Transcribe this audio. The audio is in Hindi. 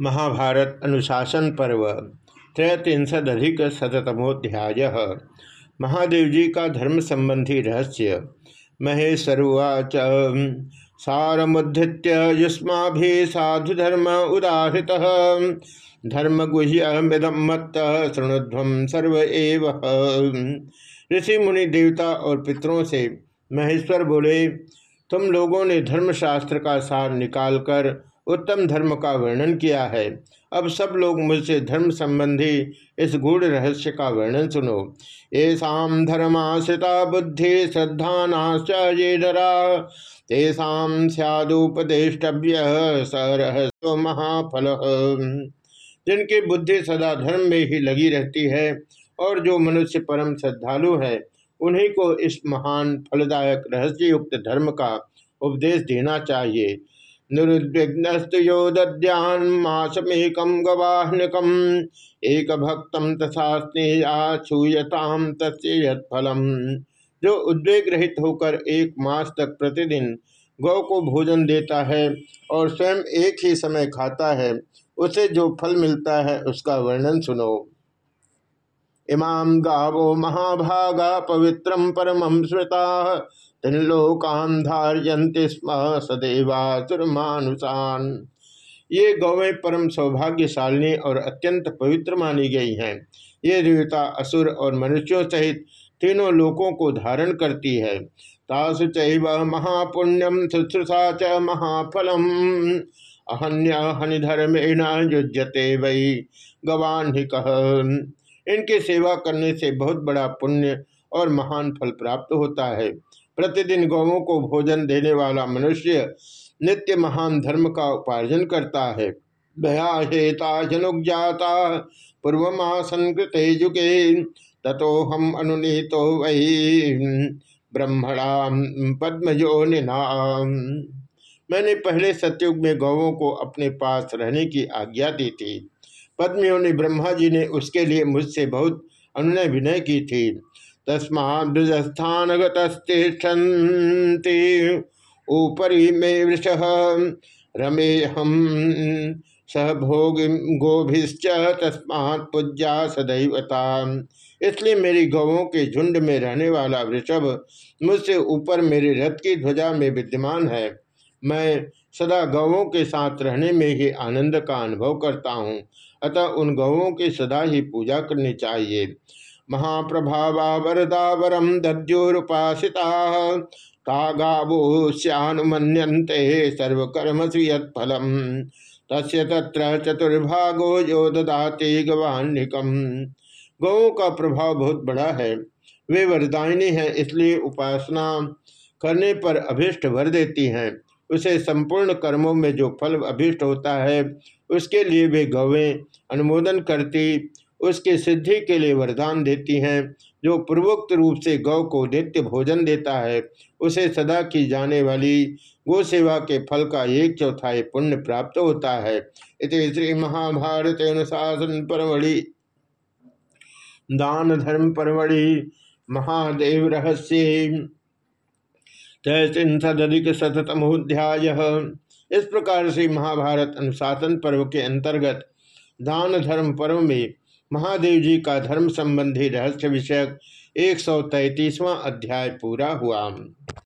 महाभारत अनुशासन पर्व त्रयत्रिंशदधिक शतमोध्याय महादेव जी का धर्म संबंधी रहस्य, महेश्वरुवाच। सारमुद्धृत्य युष्मा भी साधु धर्म उदाहृत। धर्म गुह्यमिदम मत्त शृणुध्व सर्व एव। ऋषि मुनि देवता और पितरों से महेश्वर बोले, तुम लोगों ने धर्मशास्त्र का सार निकालकर उत्तम धर्म का वर्णन किया है। अब सब लोग मुझसे धर्म संबंधी इस गूढ़ रहस्य का वर्णन सुनो। ऐसा धर्माश्रिता बुद्धि श्रद्धा ये डरा। तेषा सदुपदेष्टव्य सरहस्व महाफल। जिनकी बुद्धि सदा धर्म में ही लगी रहती है और जो मनुष्य परम श्रद्धालु है, उन्हीं को इस महान फलदायक रहस्य युक्त धर्म का उपदेश देना चाहिए। निरुद्विग्नस्तु यो दद्यान्मासमेकम गवाहनकम एक भक्तम तथा स्नेयाछूयताम तस्फलम जो उद्वेग रहित होकर एक मास तक प्रतिदिन गौ को भोजन देता है और स्वयं एक ही समय खाता है, उसे जो फल मिलता है उसका वर्णन सुनो। इमाम गावो महाभागा पवित्रम परमं स्मृता। त्रिलोकान स्म सदैवासुरमानुषान। ये गौवें परम सौभाग्यशालिनी और अत्यंत पवित्र मानी गई हैं। ये देवता असुर और मनुष्यों सहित तीनों लोकों को धारण करती है। तासु चैव महापुण्यम शुश्रूषा च महाफलम। अहन्य हनिधर्मेण युजते वही गवान ही कह इनकी सेवा करने से बहुत बड़ा पुण्य और महान फल प्राप्त होता है। प्रतिदिन गौवों को भोजन देने वाला मनुष्य नित्य महान धर्म का उपार्जन करता है। भयाहेता जनुज्ञाता पूर्वमासंकृत युगे, ततो हम अनुनीतो वही ब्रह्मणा पद्मजो मैंने पहले सत्युग में गौवों को अपने पास रहने की आज्ञा दी थी। पद्मयोनि ब्रह्मा जी ने उसके लिए मुझसे बहुत अनुनय विनय की थी। तस्माद्रजस्थान गतिष्ठन्ति ऊपरी मे वृष। रमे हम सहभोग गोभिश्च तस्मात् पूज्या सदैवता। इसलिए मेरी गवों के झुंड में रहने वाला वृषभ मुझसे ऊपर मेरे रथ की ध्वजा में विद्यमान है। मैं सदा गवों के साथ रहने में ही आनंद का अनुभव करता हूँ। अतः उन गवों की सदा ही पूजा करनी चाहिए। महाप्रभावा वरदा वरम तागावोश्यानुमन्यन्ते सर्वकर्मसु यत्फलम तस्य तत्र चतुर्भागो यो ददाते गवान्निकम। गौों का प्रभाव बहुत बड़ा है। वे वरदायिनी हैं, इसलिए उपासना करने पर अभिष्ट वर देती हैं। उसे संपूर्ण कर्मों में जो फल अभिष्ट होता है, उसके लिए वे गौवें अनुमोदन करती उसके सिद्धि के लिए वरदान देती हैं। जो पूर्वोक्त रूप से गौ को नित्य भोजन देता है, उसे सदा की जाने वाली गो सेवा के फल का एक चौथाई पुण्य प्राप्त होता है। इस श्री महाभारत अनुशासन परमढ़ि। दान धर्म परमढ़ि। महादेव रहस्य। तैसिंसदिक शतमोध्याय इस प्रकार से महाभारत अनुशासन पर्व के अंतर्गत दान धर्म पर्व में महादेव जी का धर्म संबंधी रहस्य विषयक एक अध्याय पूरा हुआ।